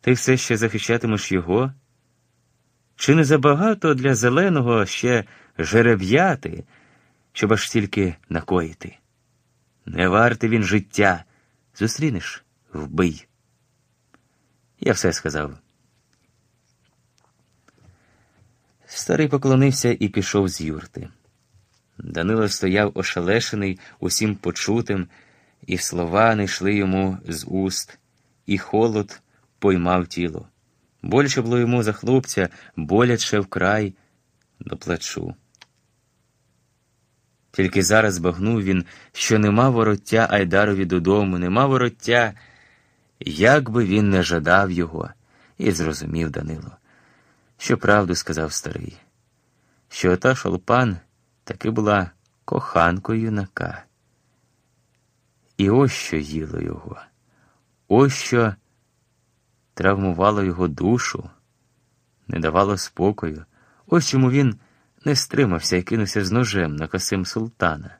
Ти все ще захищатимеш його? Чи не забагато для зеленого ще жереб'яти, щоб аж тільки накоїти? Не вартий він життя. Зустрінеш вбий. Я все сказав. Старий поклонився і пішов з юрти. Данило стояв ошелешений усім почутим, і слова не йшли йому з уст, і холод поймав тіло. Боляче було йому за хлопця, боляче вкрай до плачу. Тільки зараз збагнув він, що нема вороття Айдарові додому, нема вороття, як би він не жадав його, і зрозумів Данило, що правду сказав старий, що ота шолпан таки була коханкою юнака. І ось що їло його, ось що травмувало його душу, не давало спокою, ось чому він не стримався і кинувся з ножем на Касим Султана.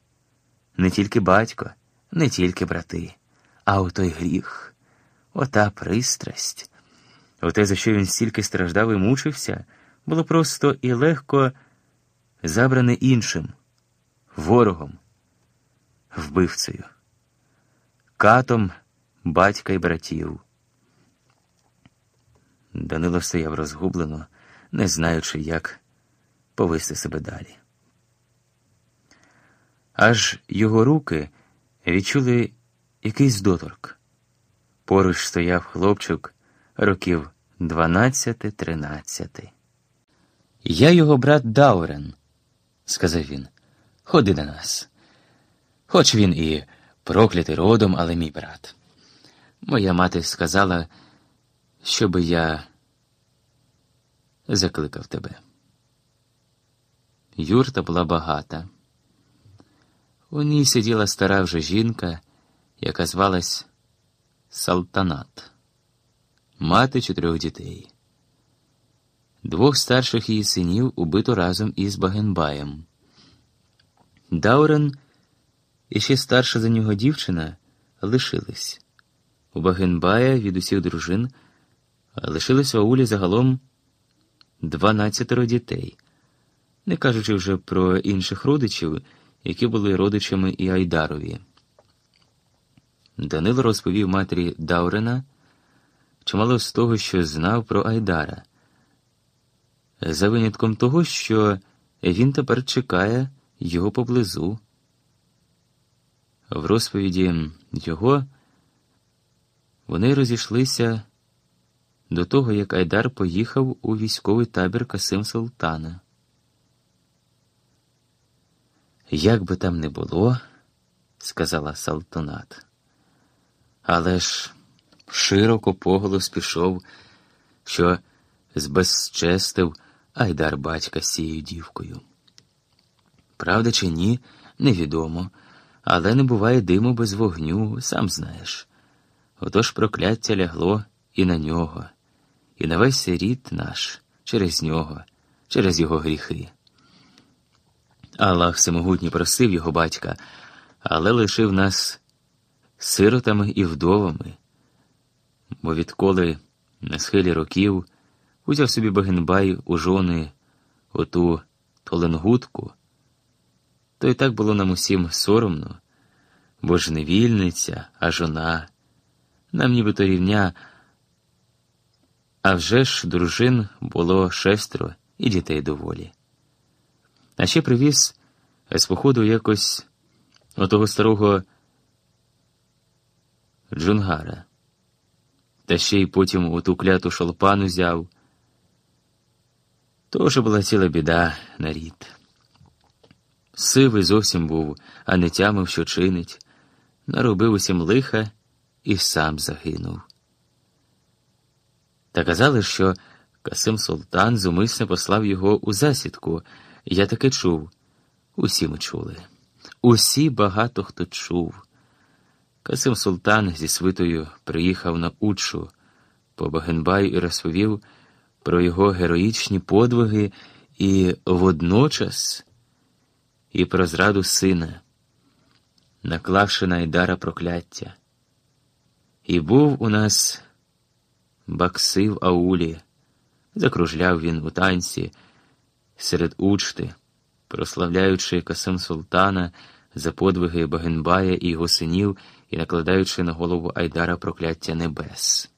Не тільки батько, не тільки брати, а отой гріх, ота пристрасть, оте, за що він стільки страждав і мучився, було просто і легко забране іншим, ворогом, вбивцею, катом батька й братів. Данило стояв розгублено, не знаючи, як повести себе далі. Аж його руки відчули якийсь доторк. Поруч стояв хлопчик років дванадцяти-тринадцяти. Я його брат Даурен, сказав він. Ходи до нас. Хоч він і проклятий родом, але мій брат. Моя мати сказала, щоби я закликав тебе. Юрта була багата. У ній сиділа стара вже жінка, яка звалась Салтанат, мати чотирьох дітей. Двох старших її синів убито разом із Багенбаєм. Даурен і ще старша за нього дівчина лишились. У Багенбая від усіх дружин лишилось в аулі загалом дванадцятеро дітей не кажучи вже про інших родичів, які були родичами і Айдарові. Данило розповів матері Даурена чимало з того, що знав про Айдара, за винятком того, що він тепер чекає його поблизу. В розповіді його вони розійшлися до того, як Айдар поїхав у військовий табір Касим Султана. Як би там не було, сказала Салтонат, але ж широко поголос пішов, що збезчестив Айдар батька з цією дівкою. Правда чи ні, невідомо, але не буває диму без вогню, сам знаєш. Отож прокляття лягло і на нього, і на весь рід наш через нього, через його гріхи. Аллах всемогутній просив його батька, але лишив нас сиротами і вдовами, бо відколи на схилі років узяв собі Багенбай у жони оту толенгутку, то й так було нам усім соромно, бо ж не вільниця, а жона, нам нібито рівня, а вже ж дружин було шестеро і дітей доволі. А ще привіз з походу якось отого старого Джунгара. Та ще й потім оту кляту шолпану взяв. Тож була ціла біда на рід. Сивий зовсім був, а не тямив, що чинить, наробив усім лиха і сам загинув. Та казали, що Касим Султан зумисне послав його у засідку. Я таке чув. Усі ми чули. Усі багато хто чув. Касим Султан зі свитою приїхав на Учу по Багенбаю і розповів про його героїчні подвиги і водночас і про зраду сина, наклавши на Айдара прокляття. І був у нас бакси в аулі. Закружляв він у танці серед учти, прославляючи Касим Султана за подвиги Багенбая і його синів і накладаючи на голову Айдара прокляття небес.